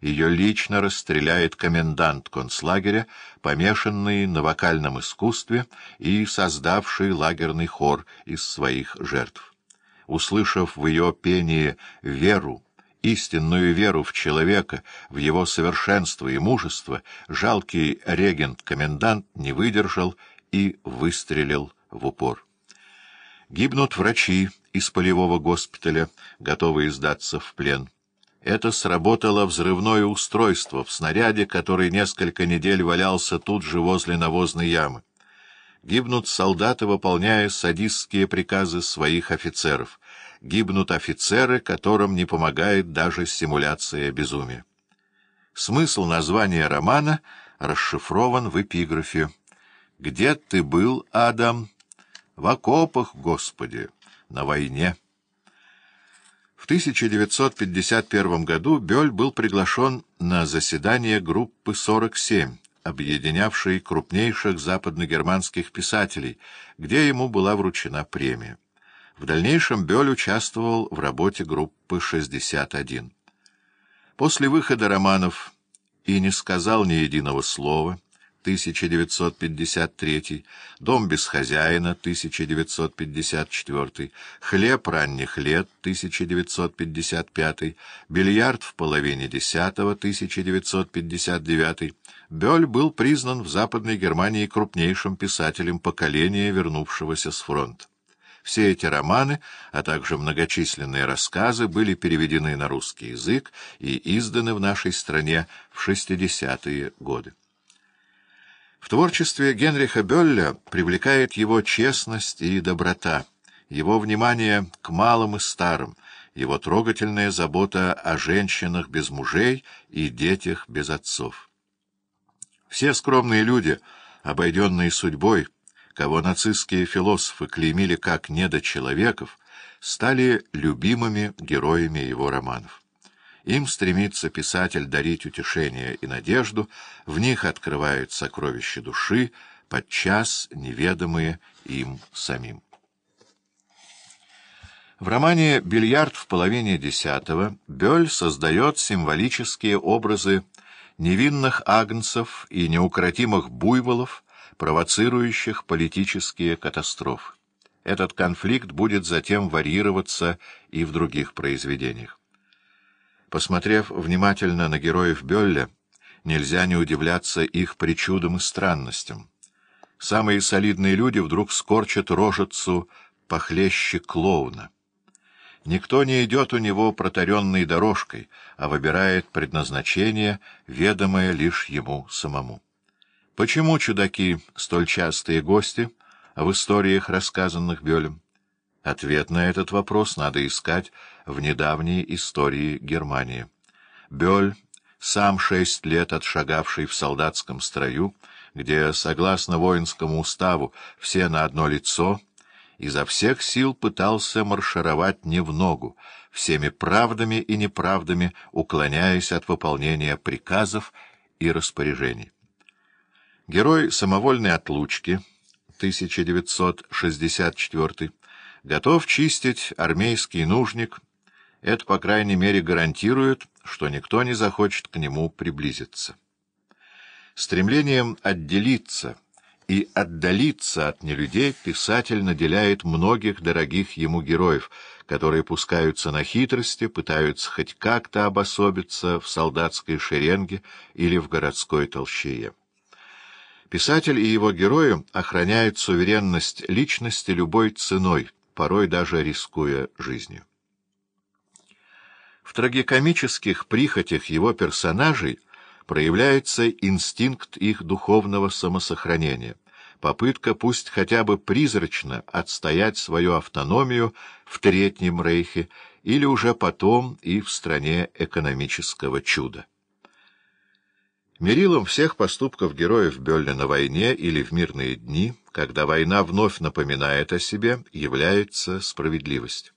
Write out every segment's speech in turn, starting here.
ее лично расстреляет комендант концлагеря, помешанный на вокальном искусстве и создавший лагерный хор из своих жертв. Услышав в ее пении веру, истинную веру в человека, в его совершенство и мужество, жалкий регент-комендант не выдержал и выстрелил в упор. Гибнут врачи из полевого госпиталя, готовые сдаться в плен. Это сработало взрывное устройство в снаряде, который несколько недель валялся тут же возле навозной ямы. Гибнут солдаты, выполняя садистские приказы своих офицеров. Гибнут офицеры, которым не помогает даже симуляция безумия. Смысл названия романа расшифрован в эпиграфе «Где ты был, Адам?» «В окопах, Господи, на войне». В 1951 году Бёль был приглашен на заседание группы 47, объединявшей крупнейших западногерманских писателей, где ему была вручена премия. В дальнейшем Бёль участвовал в работе группы 61. После выхода романов и не сказал ни единого слова, 1953, «Дом без хозяина» 1954, «Хлеб ранних лет» 1955, «Бильярд в половине десятого» 1959, Бёль был признан в Западной Германии крупнейшим писателем поколения, вернувшегося с фронта. Все эти романы, а также многочисленные рассказы были переведены на русский язык и изданы в нашей стране в 60-е годы. В творчестве Генриха Бёлля привлекает его честность и доброта, его внимание к малым и старым, его трогательная забота о женщинах без мужей и детях без отцов. Все скромные люди, обойденные судьбой, кого нацистские философы клеймили как недочеловеков, стали любимыми героями его романов. Им стремится писатель дарить утешение и надежду, в них открывают сокровища души, подчас неведомые им самим. В романе «Бильярд в половине десятого» Бёль создает символические образы невинных агнцев и неукротимых буйволов, провоцирующих политические катастрофы. Этот конфликт будет затем варьироваться и в других произведениях. Посмотрев внимательно на героев Бёлля, нельзя не удивляться их причудам и странностям. Самые солидные люди вдруг скорчат рожицу похлеще клоуна. Никто не идет у него протаренной дорожкой, а выбирает предназначение, ведомое лишь ему самому. Почему чудаки — столь частые гости в историях, рассказанных Бёлем? Ответ на этот вопрос надо искать в недавней истории Германии. Бёль, сам шесть лет отшагавший в солдатском строю, где, согласно воинскому уставу, все на одно лицо, изо всех сил пытался маршировать не в ногу, всеми правдами и неправдами уклоняясь от выполнения приказов и распоряжений. Герой самовольной отлучки, 1964 готов чистить армейский нужник, это, по крайней мере, гарантирует, что никто не захочет к нему приблизиться. Стремлением отделиться и отдалиться от нелюдей писатель наделяет многих дорогих ему героев, которые пускаются на хитрости, пытаются хоть как-то обособиться в солдатской шеренге или в городской толщее. Писатель и его герои охраняют суверенность личности любой ценой — порой даже рискуя жизнью. В трагикомических прихотях его персонажей проявляется инстинкт их духовного самосохранения, попытка пусть хотя бы призрачно отстоять свою автономию в Третьем Рейхе или уже потом и в стране экономического чуда. Мерилом всех поступков героев Бёлля на войне или в мирные дни, когда война вновь напоминает о себе, является справедливость.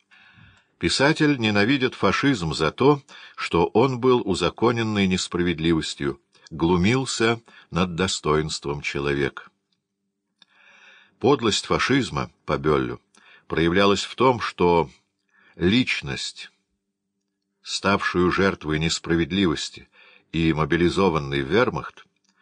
Писатель ненавидит фашизм за то, что он был узаконенной несправедливостью, глумился над достоинством человека. Подлость фашизма, по Бёллю, проявлялась в том, что личность, ставшую жертвой несправедливости, и мобилизованный вермахт